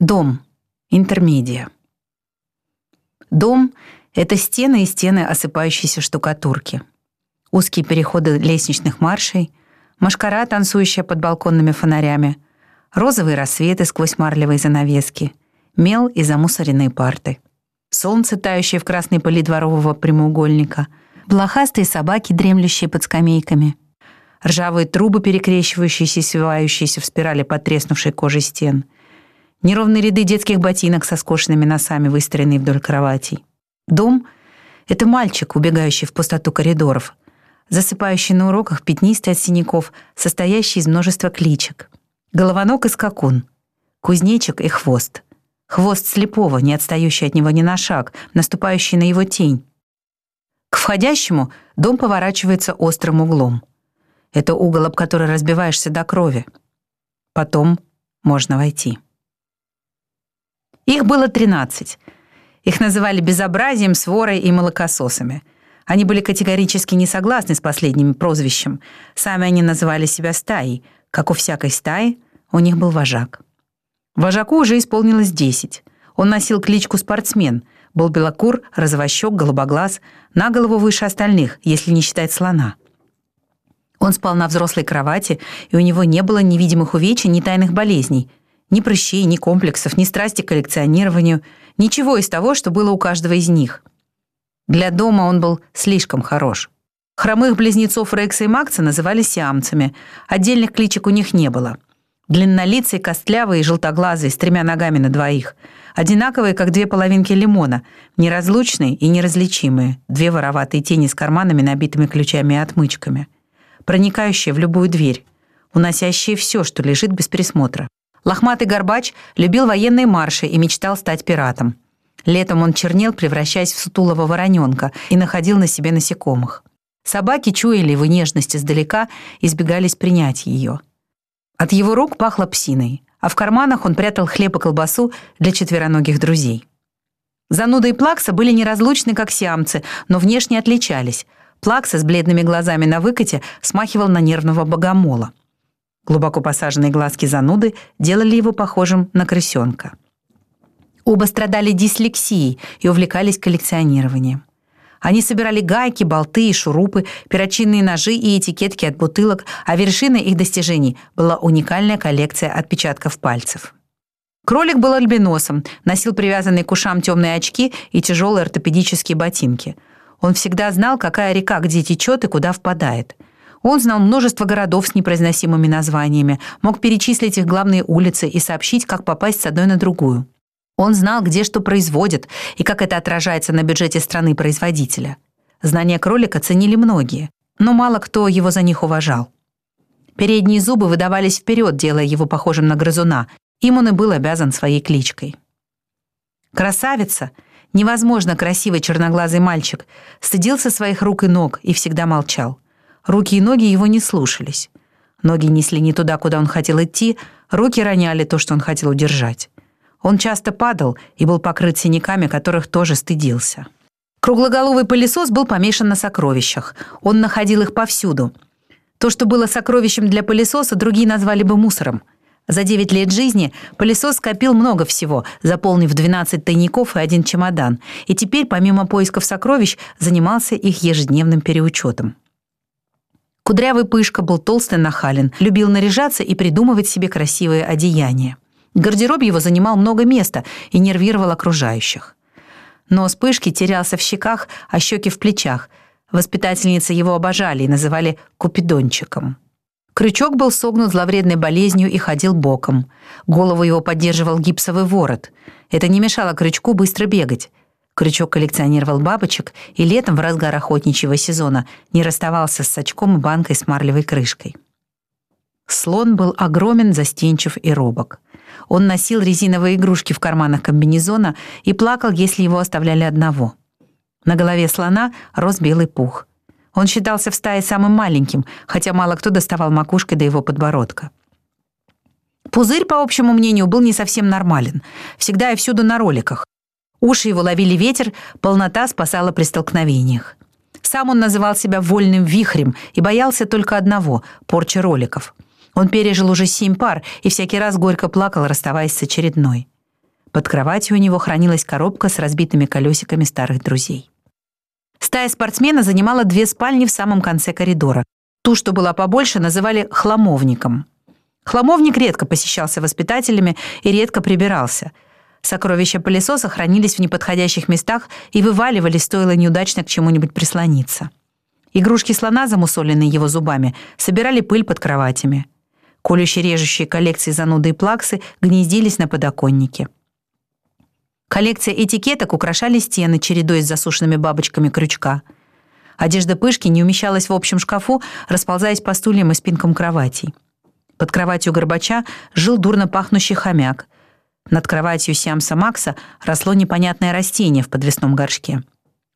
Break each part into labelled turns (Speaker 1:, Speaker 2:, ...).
Speaker 1: Дом. Интермедия. Дом — это стены и стены осыпающейся штукатурки. Узкие переходы лестничных маршей, машкара, танцующая под балконными фонарями, розовые рассветы сквозь марлевые занавески, мел и замусоренные парты. Солнце, тающее в красной пыли дворового прямоугольника, блохастые собаки, дремлющие под скамейками, ржавые трубы, перекрещивающиеся и свивающиеся в спирали потреснувшей кожи стен — неровные ряды детских ботинок со скошенными носами, выстроенные вдоль кроватей. Дом — это мальчик, убегающий в пустоту коридоров, засыпающий на уроках пятнистый от синяков, состоящий из множества кличек. Головонок и скакун, кузнечик и хвост. Хвост слепого, не отстающий от него ни на шаг, наступающий на его тень. К входящему дом поворачивается острым углом. Это угол, об который разбиваешься до крови. Потом можно войти. Их было 13. Их называли безобразием, сворой и молокососами. Они были категорически не согласны с последним прозвищем. Сами они называли себя стаей. Как у всякой стаи, у них был вожак. Вожаку уже исполнилось 10. Он носил кличку «спортсмен», был белокур, розовощек, голубоглаз, на голову выше остальных, если не считать слона. Он спал на взрослой кровати, и у него не было невидимых увечий, ни тайных болезней, ни прыщей, ни комплексов, ни страсти к коллекционированию, ничего из того, что было у каждого из них. Для дома он был слишком хорош. Хромых близнецов Рекса и Макса называли сиамцами, отдельных кличек у них не было. Длиннолицые, костлявые и желтоглазые, с тремя ногами на двоих. Одинаковые, как две половинки лимона, неразлучные и неразличимые, две вороватые тени с карманами, набитыми ключами и отмычками. Проникающие в любую дверь, уносящие все, что лежит без присмотра. Лохматый Горбач любил военные марши и мечтал стать пиратом. Летом он чернел, превращаясь в сутулого вороненка, и находил на себе насекомых. Собаки чуяли его нежность издалека и избегались принять ее. От его рук пахло псиной, а в карманах он прятал хлеб и колбасу для четвероногих друзей. Зануда и Плакса были неразлучны, как сиамцы, но внешне отличались. Плакса с бледными глазами на выкате смахивал на нервного богомола. Глубоко посаженные глазки зануды делали его похожим на крысенка. Оба страдали дислексией и увлекались коллекционированием. Они собирали гайки, болты и шурупы, перочинные ножи и этикетки от бутылок, а вершиной их достижений была уникальная коллекция отпечатков пальцев. Кролик был альбиносом, носил привязанные к ушам темные очки и тяжелые ортопедические ботинки. Он всегда знал, какая река где течет и куда впадает – он знал множество городов с непроизносимыми названиями, мог перечислить их главные улицы и сообщить, как попасть с одной на другую. Он знал, где что производят и как это отражается на бюджете страны-производителя. Знания кролика ценили многие, но мало кто его за них уважал. Передние зубы выдавались вперед, делая его похожим на грызуна. Им он и был обязан своей кличкой. Красавица, невозможно красивый черноглазый мальчик, стыдился своих рук и ног и всегда молчал. Руки и ноги его не слушались. Ноги несли не туда, куда он хотел идти, руки роняли то, что он хотел удержать. Он часто падал и был покрыт синяками, которых тоже стыдился. Круглоголовый пылесос был помешан на сокровищах. Он находил их повсюду. То, что было сокровищем для пылесоса, другие назвали бы мусором. За 9 лет жизни пылесос скопил много всего, заполнив 12 тайников и один чемодан, и теперь, помимо поисков сокровищ, занимался их ежедневным переучетом. Кудрявый Пышка был толстый нахален, любил наряжаться и придумывать себе красивые одеяния. Гардероб его занимал много места и нервировал окружающих. Нос Пышки терялся в щеках, а щеки в плечах. Воспитательницы его обожали и называли «купидончиком». Крючок был согнут зловредной болезнью и ходил боком. Голову его поддерживал гипсовый ворот. Это не мешало крючку быстро бегать. Крючок коллекционировал бабочек и летом в разгар охотничьего сезона не расставался с сачком и банкой с марлевой крышкой. Слон был огромен, застенчив и робок. Он носил резиновые игрушки в карманах комбинезона и плакал, если его оставляли одного. На голове слона рос белый пух. Он считался в стае самым маленьким, хотя мало кто доставал макушкой до его подбородка. Пузырь, по общему мнению, был не совсем нормален. Всегда и всюду на роликах. Уши его ловили ветер, полнота спасала при столкновениях. Сам он называл себя вольным вихрем и боялся только одного — порчи роликов. Он пережил уже семь пар и всякий раз горько плакал, расставаясь с очередной. Под кроватью у него хранилась коробка с разбитыми колесиками старых друзей. Стая спортсмена занимала две спальни в самом конце коридора. Ту, что была побольше, называли «хламовником». Хламовник редко посещался воспитателями и редко прибирался. Сокровища пылесоса хранились в неподходящих местах и вываливались, стоило неудачно к чему-нибудь прислониться. Игрушки слона, замусоленные его зубами, собирали пыль под кроватями. Колющие-режущие коллекции зануды и плаксы гнездились на подоконнике. Коллекция этикеток украшали стены, чередой с засушенными бабочками крючка. Одежда Пышки не умещалась в общем шкафу, расползаясь по стульям и спинкам кроватей. Под кроватью Горбача жил дурно пахнущий хомяк. Над кроватью Сиамса Макса росло непонятное растение в подвесном горшке.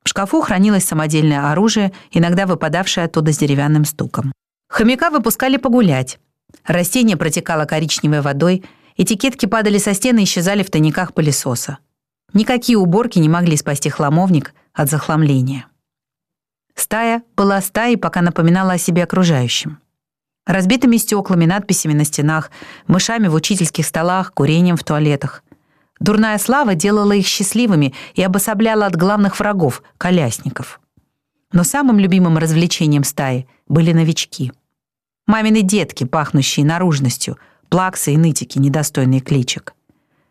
Speaker 1: В шкафу хранилось самодельное оружие, иногда выпадавшее оттуда с деревянным стуком. Хомяка выпускали погулять. Растение протекало коричневой водой, этикетки падали со стены и исчезали в тайниках пылесоса. Никакие уборки не могли спасти хламовник от захламления. Стая была стаей, пока напоминала о себе окружающим. Разбитыми стеклами, надписями на стенах, мышами в учительских столах, курением в туалетах. Дурная слава делала их счастливыми и обособляла от главных врагов — колясников. Но самым любимым развлечением стаи были новички. Мамины детки, пахнущие наружностью, плаксы и нытики, недостойные кличек —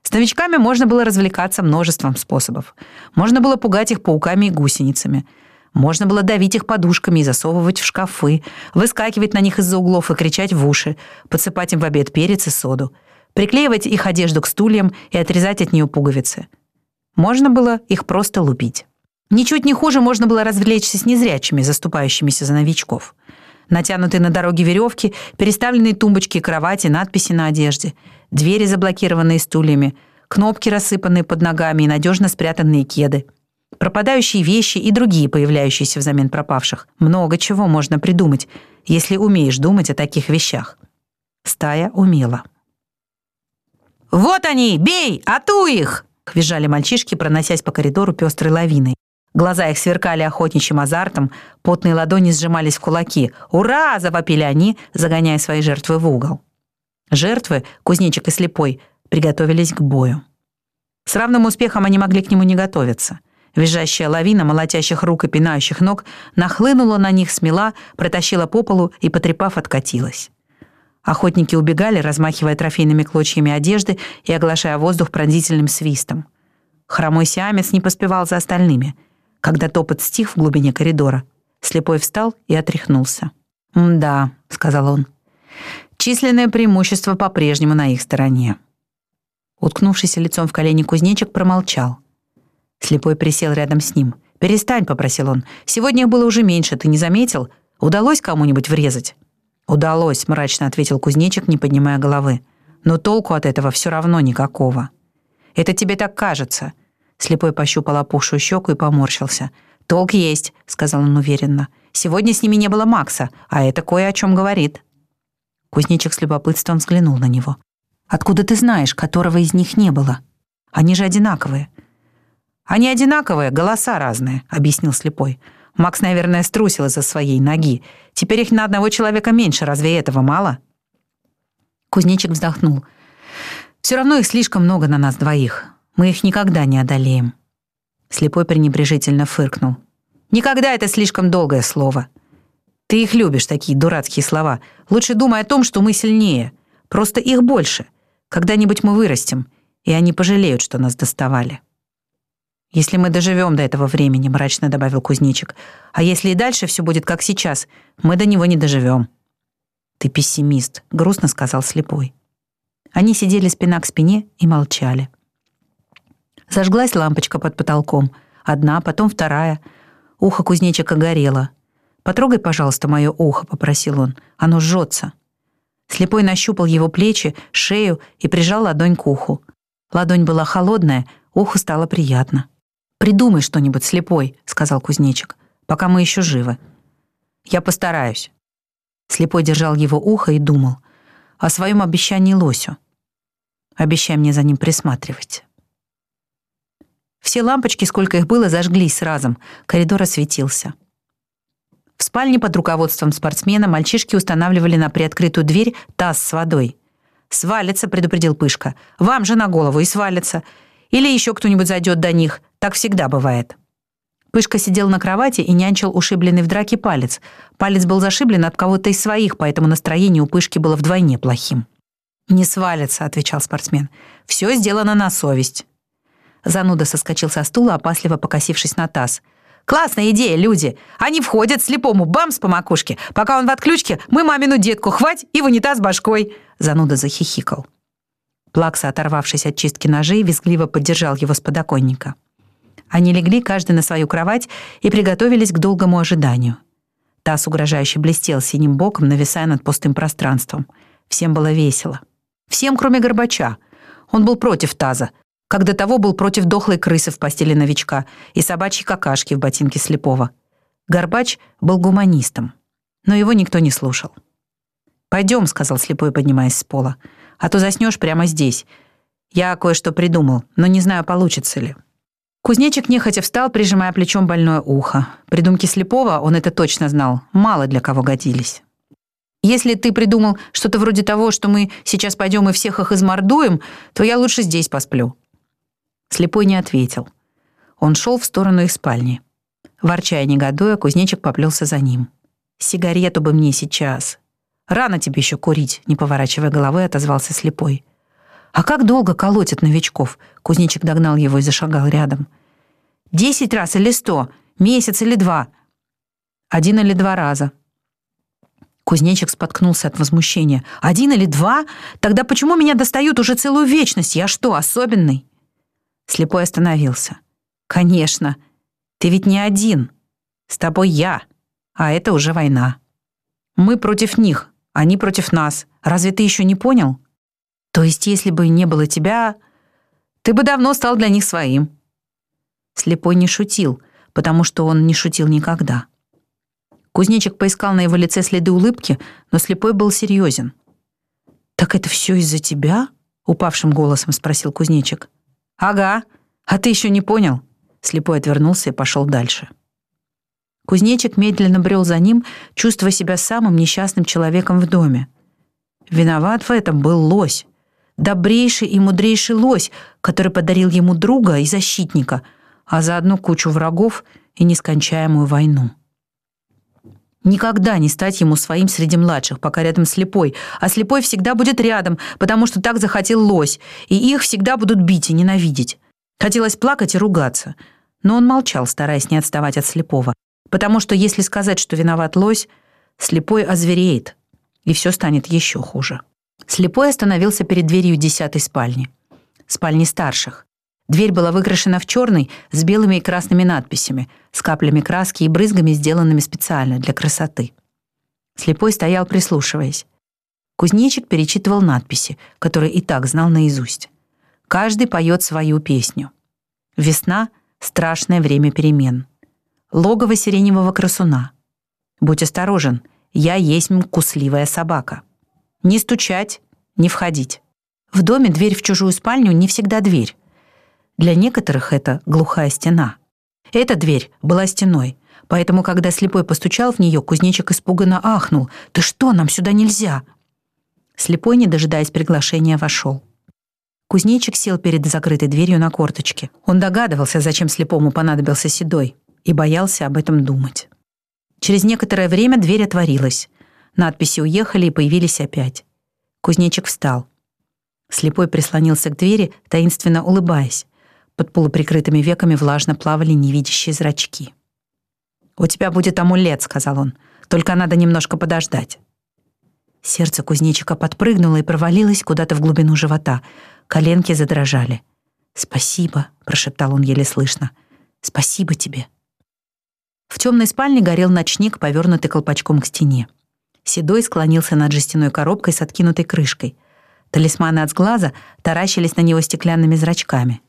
Speaker 1: с новичками можно было развлекаться множеством способов. Можно было пугать их пауками и гусеницами. Можно было давить их подушками и засовывать в шкафы, выскакивать на них из-за углов и кричать в уши, подсыпать им в обед перец и соду, приклеивать их одежду к стульям и отрезать от нее пуговицы. Можно было их просто лупить. Ничуть не хуже можно было развлечься с незрячими, заступающимися за новичков. Натянутые на дороге веревки, переставленные тумбочки и кровати, надписи на одежде — двери, заблокированные стульями, кнопки, рассыпанные под ногами и надежно спрятанные кеды, пропадающие вещи и другие, появляющиеся взамен пропавших. Много чего можно придумать, если умеешь думать о таких вещах. Стая умела. «Вот они! Бей! Ату их!» — визжали мальчишки, проносясь по коридору пестрой лавиной. Глаза их сверкали охотничьим азартом, потные ладони сжимались в кулаки. «Ура!» — завопили они, загоняя свои жертвы в угол. Жертвы, кузнечик и слепой, приготовились к бою. С равным успехом они могли к нему не готовиться. Визжащая лавина молотящих рук и пинающих ног нахлынула на них смела, протащила по полу и, потрепав, откатилась. Охотники убегали, размахивая трофейными клочьями одежды и оглашая воздух пронзительным свистом. Хромой сиамец не поспевал за остальными. Когда топот стих в глубине коридора, слепой встал и отряхнулся. «Да», — сказал он, Численное преимущество по-прежнему на их стороне. Уткнувшийся лицом в колени кузнечик промолчал. Слепой присел рядом с ним. «Перестань», — попросил он. «Сегодня их было уже меньше, ты не заметил? Удалось кому-нибудь врезать?» «Удалось», — мрачно ответил кузнечик, не поднимая головы. «Но толку от этого все равно никакого». «Это тебе так кажется». Слепой пощупал опухшую щеку и поморщился. «Толк есть», — сказал он уверенно. «Сегодня с ними не было Макса, а это кое о чем говорит». Кузнечик с любопытством взглянул на него. «Откуда ты знаешь, которого из них не было? Они же одинаковые». «Они одинаковые, голоса разные», — объяснил слепой. «Макс, наверное, струсил из-за своей ноги. Теперь их на одного человека меньше, разве этого мало?» Кузнечик вздохнул. «Все равно их слишком много на нас двоих. Мы их никогда не одолеем». Слепой пренебрежительно фыркнул. «Никогда — это слишком долгое слово. Ты их любишь, такие дурацкие слова. Лучше думай о том, что мы сильнее. Просто их больше. Когда-нибудь мы вырастем, и они пожалеют, что нас доставали. «Если мы доживем до этого времени», — мрачно добавил кузнечик. «А если и дальше все будет как сейчас, мы до него не доживем». «Ты пессимист», — грустно сказал слепой. Они сидели спина к спине и молчали. Зажглась лампочка под потолком. Одна, потом вторая. Ухо кузнечика горело. «Потрогай, пожалуйста, мое ухо», — попросил он. «Оно жжется». Слепой нащупал его плечи, шею и прижал ладонь к уху. Ладонь была холодная, уху стало приятно. «Придумай что-нибудь, слепой», — сказал кузнечик, «пока мы еще живы». «Я постараюсь». Слепой держал его ухо и думал о своем обещании лосю. «Обещай мне за ним присматривать». Все лампочки, сколько их было, зажглись разом, коридор осветился. В спальне под руководством спортсмена мальчишки устанавливали на приоткрытую дверь таз с водой. «Свалится», — предупредил Пышка. «Вам же на голову и свалится». Или еще кто-нибудь зайдет до них. Так всегда бывает. Пышка сидел на кровати и нянчил ушибленный в драке палец. Палец был зашиблен от кого-то из своих, поэтому настроение у Пышки было вдвойне плохим. «Не свалится», — отвечал спортсмен. «Все сделано на совесть». Зануда соскочил со стула, опасливо покосившись на таз. «Классная идея, люди! Они входят слепому бамс по макушке. Пока он в отключке, мы мамину детку хвать и в унитаз башкой!» Зануда захихикал. Плакса, оторвавшись от чистки ножей, визгливо поддержал его с подоконника. Они легли каждый на свою кровать и приготовились к долгому ожиданию. Таз угрожающе блестел синим боком, нависая над пустым пространством. Всем было весело. Всем, кроме Горбача. Он был против таза, как до того был против дохлой крысы в постели новичка и собачьей какашки в ботинке слепого. Горбач был гуманистом, но его никто не слушал. «Пойдем», — сказал слепой, поднимаясь с пола, «а то заснешь прямо здесь. Я кое-что придумал, но не знаю, получится ли». Кузнечик нехотя встал, прижимая плечом больное ухо. Придумки слепого, он это точно знал, мало для кого годились. Если ты придумал что-то вроде того, что мы сейчас пойдем и всех их измордуем, то я лучше здесь посплю». Слепой не ответил. Он шел в сторону их спальни. Ворчая негодуя, кузнечик поплелся за ним. «Сигарету бы мне сейчас». «Рано тебе еще курить», — не поворачивая головы, отозвался слепой. «А как долго колотят новичков?» Кузнечик догнал его и зашагал рядом. «Десять раз или сто? Месяц или два?» «Один или два раза», Кузнечик споткнулся от возмущения. «Один или два? Тогда почему меня достают уже целую вечность? Я что, особенный?» Слепой остановился. «Конечно. Ты ведь не один. С тобой я. А это уже война. Мы против них, они против нас. Разве ты еще не понял? То есть, если бы не было тебя, ты бы давно стал для них своим». Слепой не шутил, потому что он не шутил никогда. Кузнечик поискал на его лице следы улыбки, но слепой был серьезен. «Так это все из-за тебя?» — упавшим голосом спросил кузнечик. «Ага. А ты еще не понял?» Слепой отвернулся и пошел дальше. Кузнечик медленно брел за ним, чувствуя себя самым несчастным человеком в доме. Виноват в этом был лось. Добрейший и мудрейший лось, который подарил ему друга и защитника, а заодно кучу врагов и нескончаемую войну. Никогда не стать ему своим среди младших, пока рядом слепой. А слепой всегда будет рядом, потому что так захотел лось. И их всегда будут бить и ненавидеть. Хотелось плакать и ругаться. Но он молчал, стараясь не отставать от слепого. Потому что если сказать, что виноват лось, слепой озвереет. И все станет еще хуже. Слепой остановился перед дверью десятой спальни. Спальни старших. Дверь была выкрашена в черный с белыми и красными надписями, с каплями краски и брызгами, сделанными специально для красоты. Слепой стоял, прислушиваясь. Кузнечик перечитывал надписи, которые и так знал наизусть. Каждый поет свою песню. Весна — страшное время перемен. Логово сиреневого красуна. Будь осторожен, я есть кусливая собака. Не стучать, не входить. В доме дверь в чужую спальню не всегда дверь. Для некоторых это глухая стена. Эта дверь была стеной, поэтому, когда слепой постучал в нее, кузнечик испуганно ахнул. «Ты что, нам сюда нельзя!» Слепой, не дожидаясь приглашения, вошел. Кузнечик сел перед закрытой дверью на корточке. Он догадывался, зачем слепому понадобился седой, и боялся об этом думать. Через некоторое время дверь отворилась. Надписи уехали и появились опять. Кузнечик встал. Слепой прислонился к двери, таинственно улыбаясь. Под полуприкрытыми веками влажно плавали невидящие зрачки. «У тебя будет амулет», — сказал он. «Только надо немножко подождать». Сердце кузнечика подпрыгнуло и провалилось куда-то в глубину живота. Коленки задрожали. «Спасибо», — прошептал он еле слышно. «Спасибо тебе». В темной спальне горел ночник, повернутый колпачком к стене. Седой склонился над жестяной коробкой с откинутой крышкой. Талисманы от сглаза таращились на него стеклянными зрачками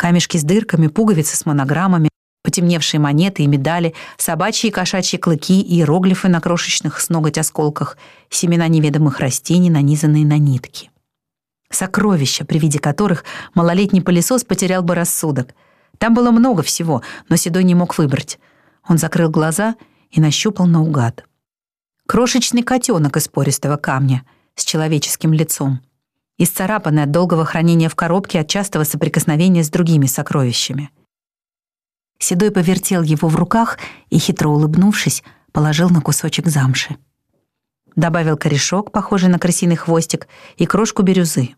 Speaker 1: камешки с дырками, пуговицы с монограммами, потемневшие монеты и медали, собачьи и кошачьи клыки и иероглифы на крошечных с ноготь осколках, семена неведомых растений, нанизанные на нитки. Сокровища, при виде которых малолетний пылесос потерял бы рассудок. Там было много всего, но Седой не мог выбрать. Он закрыл глаза и нащупал наугад. Крошечный котенок из пористого камня с человеческим лицом. исцарапанный от долгого хранения в коробке от частого соприкосновения с другими сокровищами. Седой повертел его в руках и, хитро улыбнувшись, положил на кусочек замши. Добавил корешок, похожий на крысиный хвостик, и крошку бирюзы.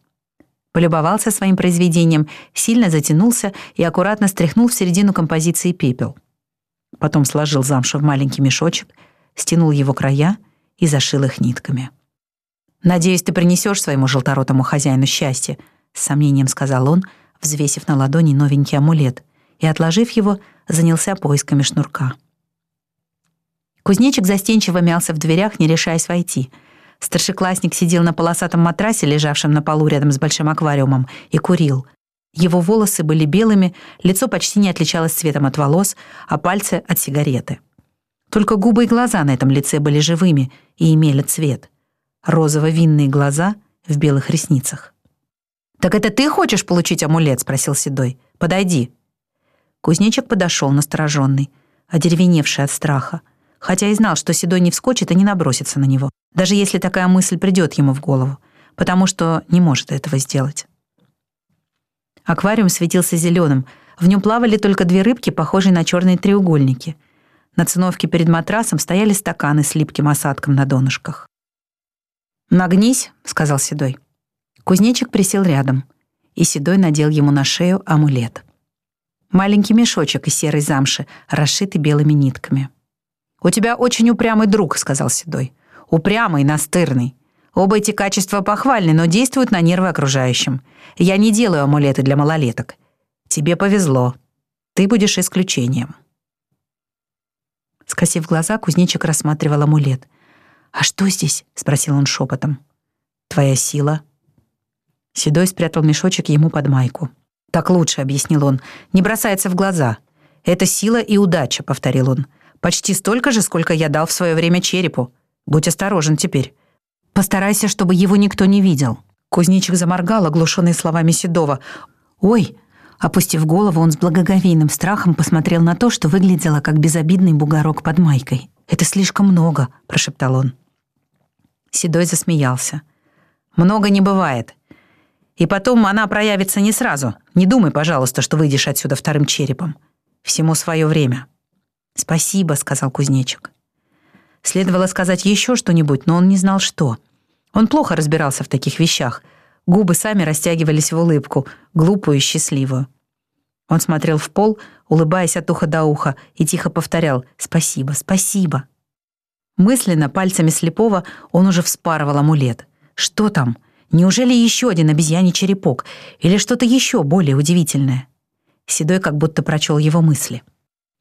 Speaker 1: Полюбовался своим произведением, сильно затянулся и аккуратно стряхнул в середину композиции пепел. Потом сложил замшу в маленький мешочек, стянул его края и зашил их нитками. «Надеюсь, ты принесешь своему желторотому хозяину счастье», — с сомнением сказал он, взвесив на ладони новенький амулет, и, отложив его, занялся поисками шнурка. Кузнечик застенчиво мялся в дверях, не решаясь войти. Старшеклассник сидел на полосатом матрасе, лежавшем на полу рядом с большим аквариумом, и курил. Его волосы были белыми, лицо почти не отличалось цветом от волос, а пальцы — от сигареты. Только губы и глаза на этом лице были живыми и имели цвет. Розово-винные глаза в белых ресницах. «Так это ты хочешь получить амулет?» — спросил Седой. «Подойди». Кузнечик подошел настороженный, одеревеневший от страха хотя и знал, что Седой не вскочит и не набросится на него, даже если такая мысль придет ему в голову, потому что не может этого сделать. Аквариум светился зеленым, в нем плавали только две рыбки, похожие на черные треугольники. На циновке перед матрасом стояли стаканы с липким осадком на донышках. «Нагнись», — сказал Седой. Кузнечик присел рядом, и Седой надел ему на шею амулет. Маленький мешочек из серой замши, расшитый белыми нитками. «У тебя очень упрямый друг», — сказал Седой. «Упрямый, настырный. Оба эти качества похвальны, но действуют на нервы окружающим. Я не делаю амулеты для малолеток. Тебе повезло. Ты будешь исключением». Скосив глаза, кузнечик рассматривал амулет. «А что здесь?» — спросил он шепотом. «Твоя сила». Седой спрятал мешочек ему под майку. «Так лучше», — объяснил он. «Не бросается в глаза. Это сила и удача», — повторил он. Почти столько же, сколько я дал в свое время черепу. Будь осторожен теперь. Постарайся, чтобы его никто не видел». Кузнечик заморгал, оглушенный словами Седова. «Ой!» Опустив голову, он с благоговейным страхом посмотрел на то, что выглядело как безобидный бугорок под майкой. «Это слишком много», — прошептал он. Седой засмеялся. «Много не бывает. И потом она проявится не сразу. Не думай, пожалуйста, что выйдешь отсюда вторым черепом. Всему свое время». «Спасибо», — сказал кузнечик. Следовало сказать еще что-нибудь, но он не знал, что. Он плохо разбирался в таких вещах. Губы сами растягивались в улыбку, глупую и счастливую. Он смотрел в пол, улыбаясь от уха до уха, и тихо повторял «Спасибо, спасибо». Мысленно, пальцами слепого, он уже вспарывал амулет. Что там? Неужели еще один обезьяний черепок? Или что-то еще более удивительное? Седой как будто прочел его мысли.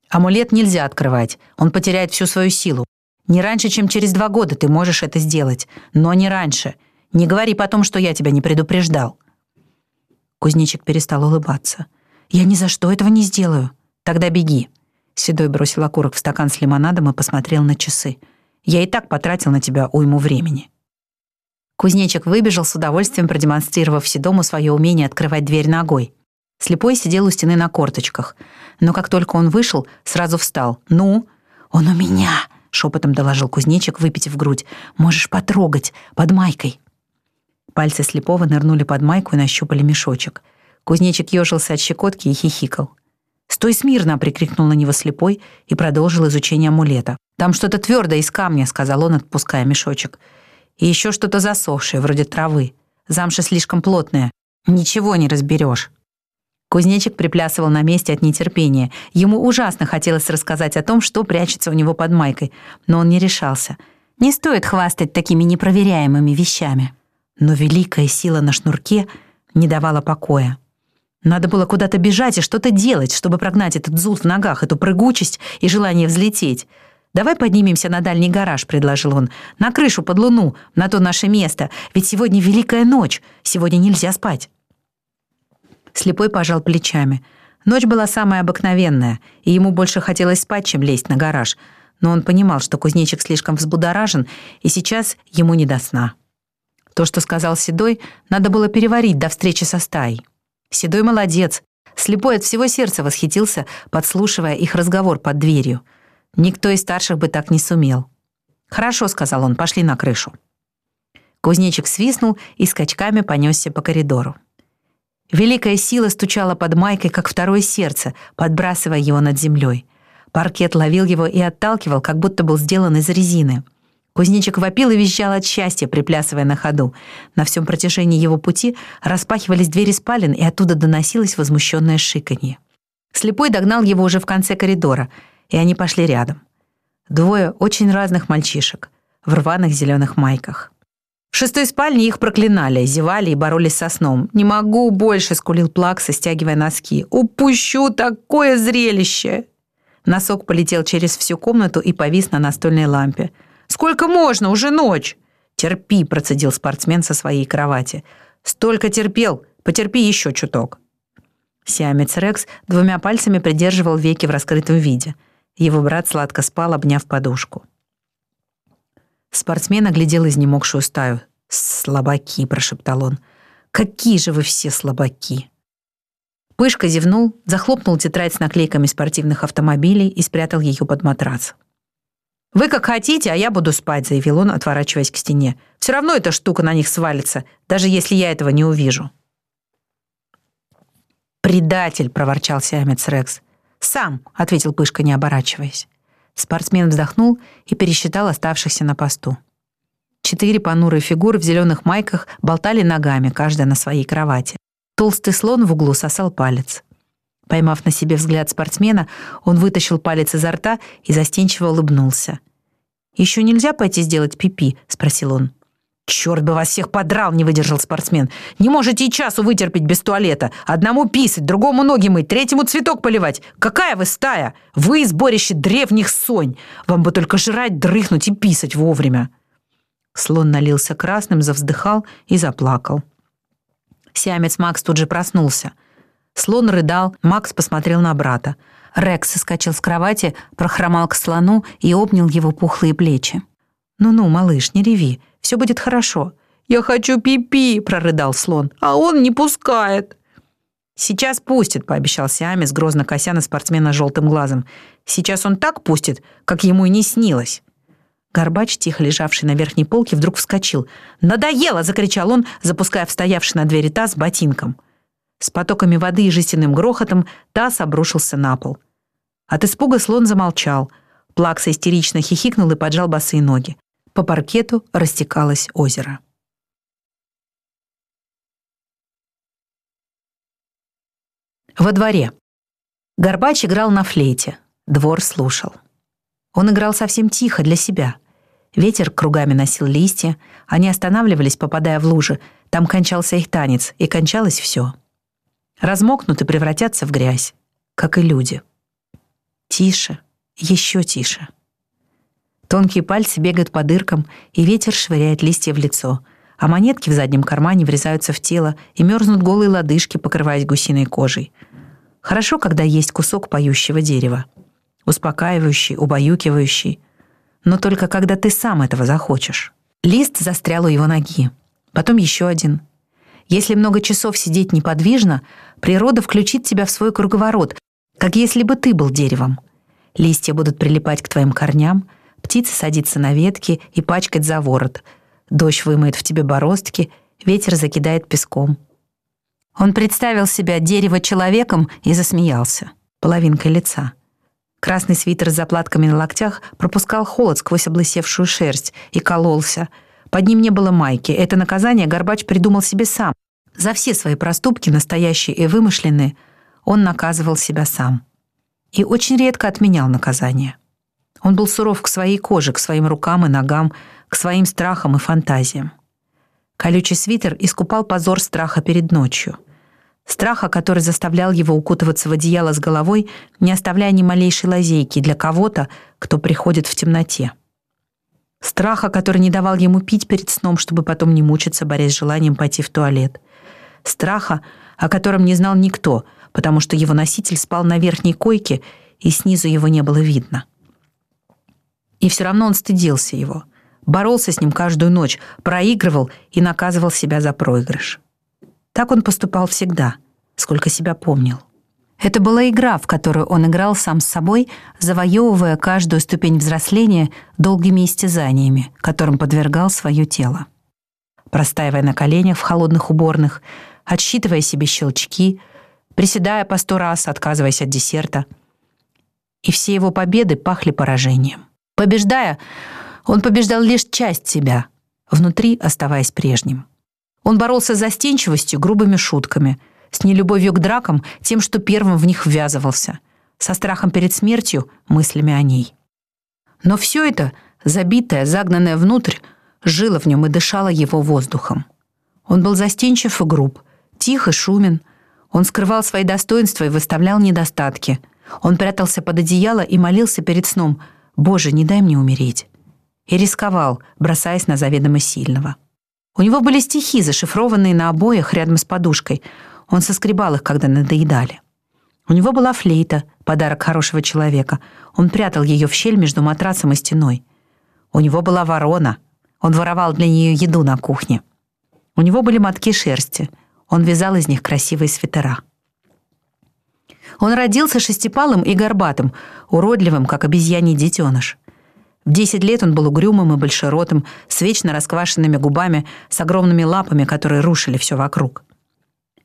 Speaker 1: Амулет нельзя открывать, он потеряет всю свою силу. Не раньше, чем через два года ты можешь это сделать, но не раньше. Не говори потом, что я тебя не предупреждал». Кузнечик перестал улыбаться. «Я ни за что этого не сделаю. Тогда беги». Седой бросил окурок в стакан с лимонадом и посмотрел на часы. «Я и так потратил на тебя уйму времени». Кузнечик выбежал с удовольствием, продемонстрировав Седому свое умение открывать дверь ногой. Слепой сидел у стены на корточках. Но как только он вышел, сразу встал. «Ну?» «Он у меня!» — шепотом доложил кузнечик, выпитив грудь. «Можешь потрогать, под майкой». Пальцы слепого нырнули под майку и нащупали мешочек. Кузнечик ежился от щекотки и хихикал. «Стой смирно!» — прикрикнул на него слепой и продолжил изучение амулета. «Там что-то твердое из камня», — сказал он, отпуская мешочек. «И еще что-то засохшее, вроде травы. Замша слишком плотная. Ничего не разберешь. Кузнечик приплясывал на месте от нетерпения. Ему ужасно хотелось рассказать о том, что прячется у него под майкой, но он не решался. Не стоит хвастать такими непроверяемыми вещами. Но великая сила на шнурке не давала покоя. Надо было куда-то бежать и что-то делать, чтобы прогнать этот зуд в ногах, эту прыгучесть и желание взлететь. «Давай поднимемся на дальний гараж», — предложил он. «На крышу под луну, на то наше место. Ведь сегодня великая ночь. Сегодня нельзя спать». Слепой пожал плечами. Ночь была самая обыкновенная, и ему больше хотелось спать, чем лезть на гараж. Но он понимал, что кузнечик слишком взбудоражен, и сейчас ему не до сна. То, что сказал Седой, надо было переварить до встречи со стаей. Седой молодец. Слепой от всего сердца восхитился, подслушивая их разговор под дверью. Никто из старших бы так не сумел. «Хорошо», — сказал он, — «пошли на крышу». Кузнечик свистнул и скачками понесся по коридору. Великая сила стучала под майкой, как второе сердце, подбрасывая его над землей. Паркет ловил его и отталкивал, как будто был сделан из резины. Кузнечик вопил и визжал от счастья, приплясывая на ходу. На всем протяжении его пути распахивались двери спален, и оттуда доносилось возмущенное шиканье. Слепой догнал его уже в конце коридора, и они пошли рядом. Двое очень разных мальчишек в рваных зеленых майках. В шестой спальне их проклинали, зевали и боролись со сном. «Не могу больше!» — скулил Плакса, стягивая носки. «Упущу такое зрелище!» Носок полетел через всю комнату и повис на настольной лампе. «Сколько можно? Уже ночь!» «Терпи!» — процедил спортсмен со своей кровати. «Столько терпел! Потерпи еще чуток!» Сиамец Рекс двумя пальцами придерживал веки в раскрытом виде. Его брат сладко спал, обняв подушку. Спортсмен оглядел изнемогшую стаю. «Слабаки», — прошептал он. «Какие же вы все слабаки!» Пышка зевнул, захлопнул тетрадь с наклейками спортивных автомобилей и спрятал ее под матрас. «Вы как хотите, а я буду спать», — заявил он, отворачиваясь к стене. «Все равно эта штука на них свалится, даже если я этого не увижу». «Предатель!» — проворчал Сиамец Рекс. «Сам!» — ответил Пышка, не оборачиваясь. Спортсмен вздохнул и пересчитал оставшихся на посту. Четыре понурые фигуры в зеленых майках болтали ногами, каждая на своей кровати. Толстый слон в углу сосал палец. Поймав на себе взгляд спортсмена, он вытащил палец изо рта и застенчиво улыбнулся. «Еще нельзя пойти сделать пипи?» -пи — спросил он. «Черт бы вас всех подрал!» — не выдержал спортсмен. «Не можете и часу вытерпеть без туалета. Одному писать, другому ноги мыть, третьему цветок поливать. Какая вы стая? Вы сборище древних сонь. Вам бы только жрать, дрыхнуть и писать вовремя». Слон налился красным, завздыхал и заплакал. Сиамец Макс тут же проснулся. Слон рыдал, Макс посмотрел на брата. Рекс соскочил с кровати, прохромал к слону и обнял его пухлые плечи. «Ну-ну, малыш, не реви, все будет хорошо». «Я хочу пипи!» -пи, — прорыдал слон. «А он не пускает!» «Сейчас пустит», — пообещал Сиамец, грозно кося на спортсмена желтым глазом. «Сейчас он так пустит, как ему и не снилось». Горбач, тихо лежавший на верхней полке, вдруг вскочил. «Надоело!» — закричал он, запуская в стоявший на двери таз ботинком. С потоками воды и жестяным грохотом таз обрушился на пол. От испуга слон замолчал. Плакса истерично хихикнул и поджал босые ноги. По паркету растекалось озеро. Во дворе. Горбач играл на флейте. Двор слушал. Он играл совсем тихо для себя. Ветер кругами носил листья, они останавливались, попадая в лужи. Там кончался их танец, и кончалось все. Размокнут и превратятся в грязь, как и люди. Тише, еще тише. Тонкие пальцы бегают по дыркам, и ветер швыряет листья в лицо, а монетки в заднем кармане врезаются в тело и мерзнут голые лодыжки, покрываясь гусиной кожей. Хорошо, когда есть кусок поющего дерева. Успокаивающий, убаюкивающий. Но только когда ты сам этого захочешь. Лист застрял у его ноги. Потом еще один. Если много часов сидеть неподвижно, природа включит тебя в свой круговорот, как если бы ты был деревом. Листья будут прилипать к твоим корням — Птица садится на ветки и пачкать за ворот. Дождь вымоет в тебе бороздки, ветер закидает песком. Он представил себя дерево человеком и засмеялся, половинкой лица. Красный свитер с заплатками на локтях пропускал холод сквозь облысевшую шерсть и кололся. Под ним не было майки. Это наказание Горбач придумал себе сам. За все свои проступки, настоящие и вымышленные, он наказывал себя сам. И очень редко отменял наказание. Он был суров к своей коже, к своим рукам и ногам, к своим страхам и фантазиям. Колючий свитер искупал позор страха перед ночью. Страха, который заставлял его укутываться в одеяло с головой, не оставляя ни малейшей лазейки для кого-то, кто приходит в темноте. Страха, который не давал ему пить перед сном, чтобы потом не мучиться, борясь с желанием пойти в туалет. Страха, о котором не знал никто, потому что его носитель спал на верхней койке, и снизу его не было видно. И все равно он стыдился его. Боролся с ним каждую ночь, проигрывал и наказывал себя за проигрыш. Так он поступал всегда, сколько себя помнил. Это была игра, в которую он играл сам с собой, завоевывая каждую ступень взросления долгими истязаниями, которым подвергал свое тело. простаивая на коленях в холодных уборных, отсчитывая себе щелчки, приседая по сто раз, отказываясь от десерта. И все его победы пахли поражением. Побеждая, он побеждал лишь часть себя, внутри оставаясь прежним. Он боролся с застенчивостью грубыми шутками, с нелюбовью к дракам тем, что первым в них ввязывался, со страхом перед смертью мыслями о ней. Но все это, забитое, загнанное внутрь, жило в нем и дышало его воздухом. Он был застенчив и груб, тих и шумен. Он скрывал свои достоинства и выставлял недостатки. Он прятался под одеяло и молился перед сном «Боже, не дай мне умереть». И рисковал, бросаясь на заведомо сильного. У него были стихи, зашифрованные на обоях рядом с подушкой. Он соскребал их, когда надоедали. У него была флейта, подарок хорошего человека. Он прятал ее в щель между матрасом и стеной. У него была ворона. Он воровал для нее еду на кухне. У него были мотки шерсти. Он вязал из них красивые свитера. Он родился шестипалым и горбатым, уродливым, как обезьяний детеныш. В десять лет он был угрюмым и большеротым, с вечно расквашенными губами, с огромными лапами, которые рушили все вокруг.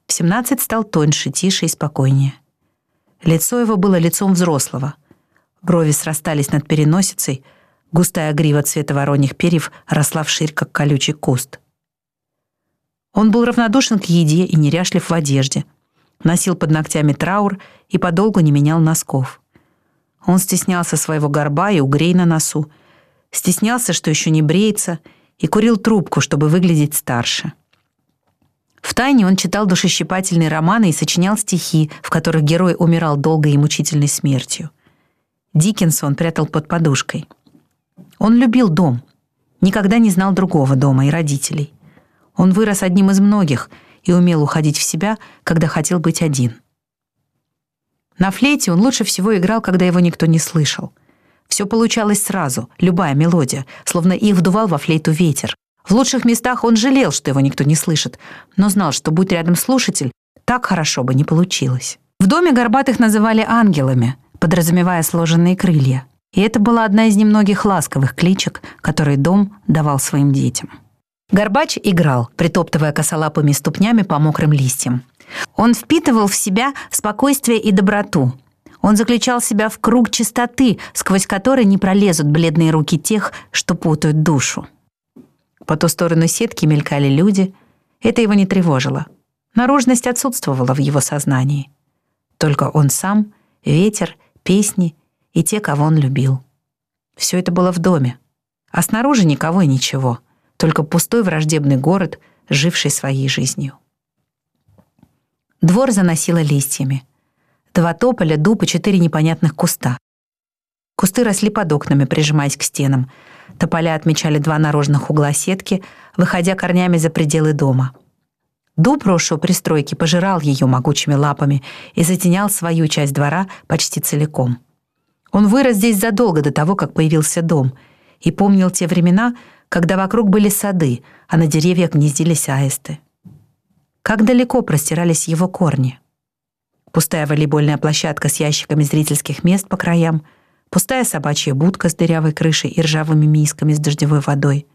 Speaker 1: В семнадцать стал тоньше, тише и спокойнее. Лицо его было лицом взрослого. Брови срастались над переносицей, густая грива цвета вороньих перьев росла вширь, как колючий куст. Он был равнодушен к еде и неряшлив в одежде, носил под ногтями траур и подолгу не менял носков. Он стеснялся своего горба и угрей на носу, стеснялся, что еще не бреется, и курил трубку, чтобы выглядеть старше. Втайне он читал душещипательные романы и сочинял стихи, в которых герой умирал долгой и мучительной смертью. Диккенса он прятал под подушкой. Он любил дом, никогда не знал другого дома и родителей. Он вырос одним из многих и умел уходить в себя, когда хотел быть один. На флейте он лучше всего играл, когда его никто не слышал. Все получалось сразу, любая мелодия, словно их вдувал во флейту ветер. В лучших местах он жалел, что его никто не слышит, но знал, что будь рядом слушатель, так хорошо бы не получилось. В доме горбатых называли ангелами, подразумевая сложенные крылья. И это была одна из немногих ласковых кличек, которые дом давал своим детям. Горбач играл, притоптывая косолапыми ступнями по мокрым листьям. Он впитывал в себя спокойствие и доброту. Он заключал себя в круг чистоты, сквозь который не пролезут бледные руки тех, что путают душу. По ту сторону сетки мелькали люди. Это его не тревожило. Наружность отсутствовала в его сознании. Только он сам, ветер, песни и те, кого он любил. Все это было в доме. А снаружи никого и ничего. Только пустой враждебный город, живший своей жизнью. Двор заносило листьями. Два тополя, дуб и четыре непонятных куста. Кусты росли под окнами, прижимаясь к стенам — Тополя отмечали два наружных угла сетки, выходя корнями за пределы дома. Дуб, росший у пристройки, пожирал ее могучими лапами и затенял свою часть двора почти целиком. Он вырос здесь задолго до того, как появился дом, и помнил те времена, когда вокруг были сады, а на деревьях гнездились аисты. Как далеко простирались его корни. Пустая волейбольная площадка с ящиками зрительских мест по краям — пустая собачья будка с дырявой крышей и ржавыми мисками с дождевой водой,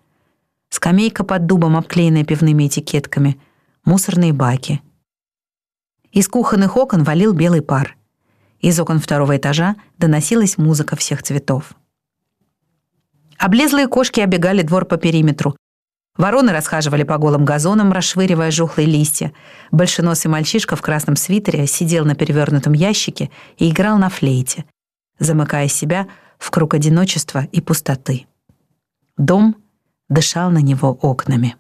Speaker 1: скамейка под дубом, обклеенная пивными этикетками, мусорные баки. Из кухонных окон валил белый пар. Из окон второго этажа доносилась музыка всех цветов. Облезлые кошки обегали двор по периметру. Вороны расхаживали по голым газонам, расшвыривая жухлые листья. Большеносый мальчишка в красном свитере сидел на перевернутом ящике и играл на флейте, замыкая себя в круг одиночества и пустоты. Дом дышал на него окнами.